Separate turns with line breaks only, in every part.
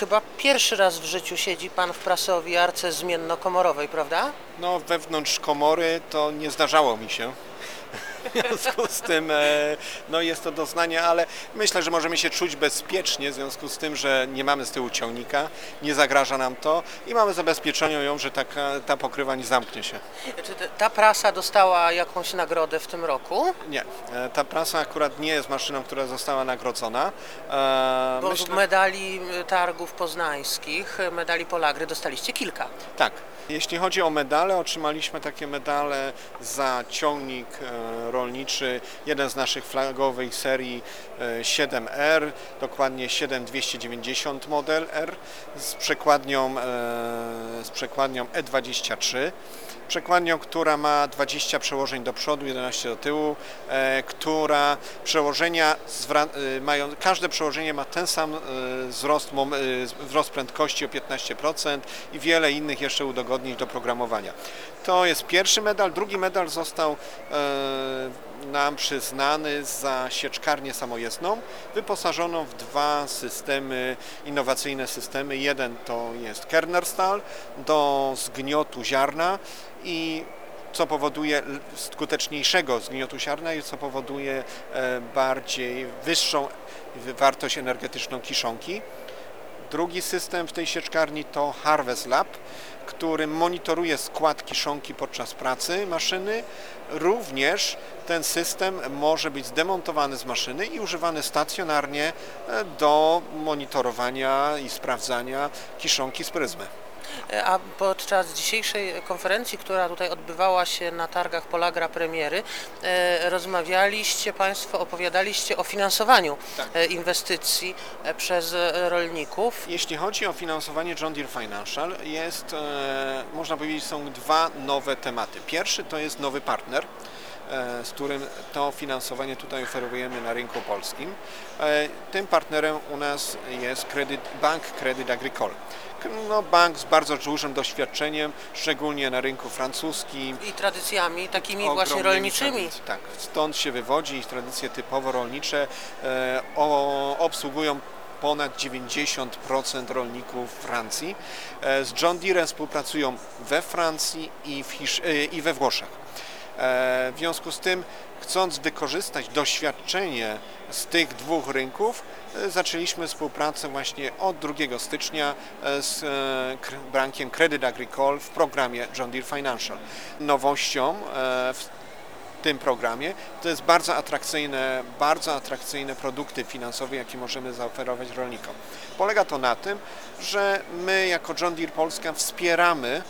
Chyba pierwszy raz w życiu siedzi Pan w prasowiarce zmiennokomorowej, prawda?
No, wewnątrz komory to nie zdarzało mi się. W związku z tym e, no jest to doznanie, ale myślę, że możemy się czuć bezpiecznie w związku z tym, że nie mamy z tyłu ciągnika, nie zagraża nam to i mamy zabezpieczenie ją, że taka, ta pokrywa nie zamknie się.
Czy ta prasa dostała jakąś nagrodę w tym roku?
Nie, e, ta prasa akurat nie jest maszyną, która została nagrodzona. E,
Bo z medali targów poznańskich, medali Polagry dostaliście kilka.
Tak. Jeśli chodzi o medale, otrzymaliśmy takie medale za ciągnik e, rolniczy, jeden z naszych flagowych serii e, 7R, dokładnie 7290 model R z przekładnią, e, z przekładnią E23. Przekładnią, która ma 20 przełożeń do przodu, 11 do tyłu, e, która przełożenia e, mają, każde przełożenie ma ten sam e, wzrost, wzrost prędkości o 15% i wiele innych jeszcze udogodnień do programowania. To jest pierwszy medal. Drugi medal został nam przyznany za sieczkarnię samojezdną, wyposażoną w dwa systemy, innowacyjne systemy. Jeden to jest Kernerstal do zgniotu ziarna i co powoduje skuteczniejszego zgniotu ziarna i co powoduje e, bardziej wyższą wartość energetyczną kiszonki. Drugi system w tej sieczkarni to Harvest Lab, który monitoruje skład kiszonki podczas pracy maszyny. Również ten system może być zdemontowany z maszyny i używany stacjonarnie do monitorowania i sprawdzania kiszonki z pryzmy.
A podczas dzisiejszej konferencji, która tutaj odbywała się na targach Polagra Premiery, e, rozmawialiście Państwo, opowiadaliście o finansowaniu
Tak.
e, inwestycji e, przez rolników.
Jeśli chodzi o finansowanie John Deere Financial, jest, można powiedzieć, są dwa nowe tematy. Pierwszy to jest nowy partner, z którym to finansowanie tutaj oferujemy na rynku polskim. E, tym partnerem u nas jest kredyt, Bank Credit Agricole. No, bank z bardzo dużym doświadczeniem, szczególnie na rynku francuskim,
I tradycjami takimi właśnie rolniczymi.
tradyc- Tak, stąd się wywodzi tradycje typowo rolnicze. E, o, obsługują ponad 90% rolników Francji. E, z John Deere współpracują we Francji i, w e, i we Włoszech. E, w związku z tym, chcąc wykorzystać doświadczenie z tych dwóch rynków, e, zaczęliśmy współpracę właśnie od 2 stycznia e, z bankiem Credit Agricole w programie John Deere Financial. Nowością w tym programie to jest bardzo atrakcyjne, bardzo atrakcyjne produkty finansowe, jakie możemy zaoferować rolnikom. Polega to na tym, że my jako John Deere Polska wspieramy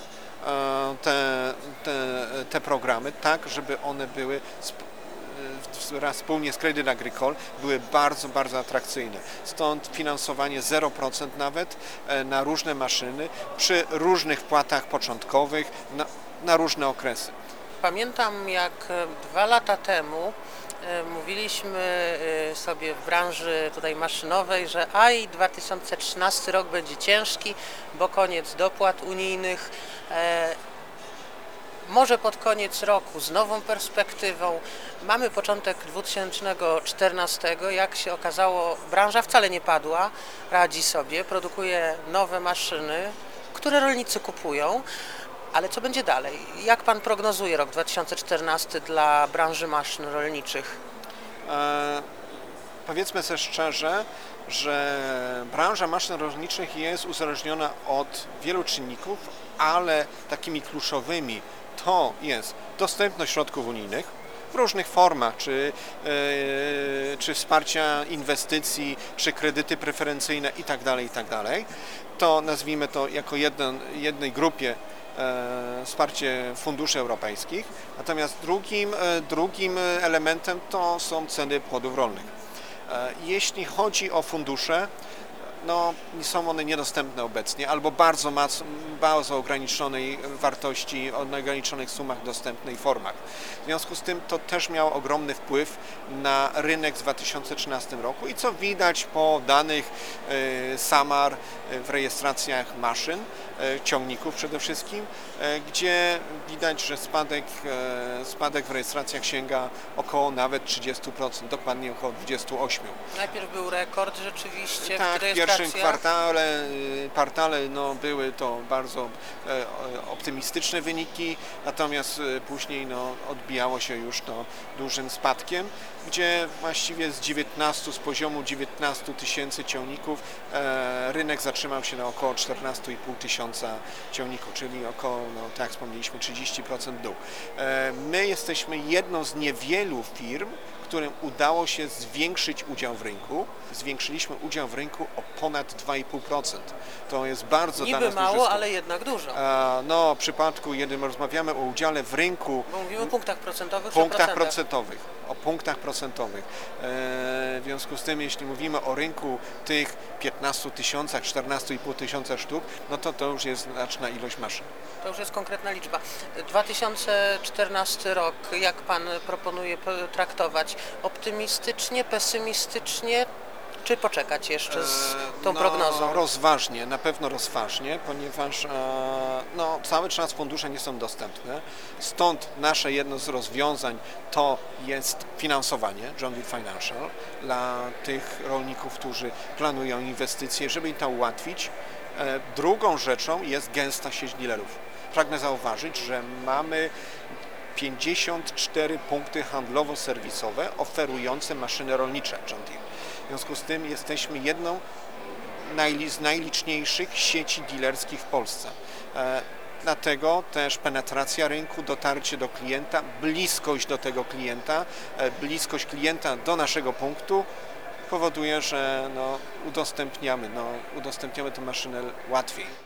te, te, te programy tak, żeby one były e, wspólnie z Credit Agricole były bardzo, bardzo atrakcyjne. Stąd finansowanie 0% nawet e, na różne maszyny przy różnych wpłatach początkowych na, na różne okresy.
Pamiętam jak e, dwa lata temu e, mówiliśmy e, sobie w branży tutaj maszynowej, że aj 2013 rok będzie ciężki, bo koniec dopłat unijnych. E, Może pod koniec roku z nową perspektywą. Mamy początek 2014. Jak się okazało, branża wcale nie padła, radzi sobie, produkuje nowe maszyny, które rolnicy kupują. Ale co będzie dalej? Jak pan prognozuje rok 2014 dla branży maszyn rolniczych?
E, powiedzmy sobie szczerze, że branża maszyn rolniczych jest uzależniona od wielu czynników, ale takimi kluczowymi to jest dostępność środków unijnych w różnych formach, czy, e, czy wsparcia inwestycji, czy kredyty preferencyjne itd., itd. To nazwijmy to jako jeden, jednej grupie e, wsparcie funduszy europejskich. Natomiast drugim, e, drugim elementem to są ceny płodów rolnych. E, Jeśli chodzi o fundusze, no, są one niedostępne obecnie albo bardzo, mac, bardzo ograniczonej wartości, o ograniczonych sumach dostępnej formach. W związku z tym to też miało ogromny wpływ na rynek w 2013 roku i co widać po danych e, SAMAR e, w rejestracjach maszyn, e, ciągników przede wszystkim, gdzie widać, że spadek, spadek w rejestracjach sięga około nawet 30%, dokładnie około 28%.
Najpierw był rekord rzeczywiście
Tak,
w
pierwszy pierwszym kwartale, y, kwartale no, były to bardzo e, optymistyczne wyniki, natomiast e, później no, odbijało się już to dużym spadkiem, gdzie właściwie z 19, z poziomu 19 tysięcy ciągników e, rynek zatrzymał się na około 14,5 tysiąca ciągników, czyli około, no, tak jak wspomnieliśmy, 30% dół. E, my jesteśmy jedną z niewielu firm, którym udało się zwiększyć udział w rynku. Zwiększyliśmy udział w rynku o ponad 2,5%. To jest bardzo dla
Niby
nas duży
mało, ale jednak dużo.
A, No, w przypadku, kiedy rozmawiamy o udziale w rynku,
Bo mówimy o punktach procentowych
punktach procentowych, o punktach procentowych. E, w związku z tym, jeśli mówimy o rynku tych 15 tysiącach, 14,5 tysiąca sztuk, no to to już jest znaczna ilość maszyn.
To już jest konkretna liczba. 2014 rok, jak Pan proponuje traktować? Optymistycznie, pesymistycznie, czy poczekać jeszcze z
E,
tą
no,
prognozą?
Rozważnie, na pewno rozważnie, ponieważ e, no, cały czas fundusze nie są dostępne. Stąd nasze jedno z rozwiązań to jest finansowanie John Deere Financial dla tych rolników, którzy planują inwestycje, żeby im to ułatwić. E, Drugą rzeczą jest gęsta sieć dealerów. Pragnę zauważyć, że mamy 54 punkty handlowo-serwisowe oferujące maszyny rolnicze John Deere. W związku z tym jesteśmy jedną z najliczniejszych sieci dealerskich w Polsce. E, Dlatego też penetracja rynku, dotarcie do klienta, bliskość do tego klienta, e, bliskość klienta do naszego punktu powoduje, że no, udostępniamy, no, udostępniamy tę maszynę łatwiej.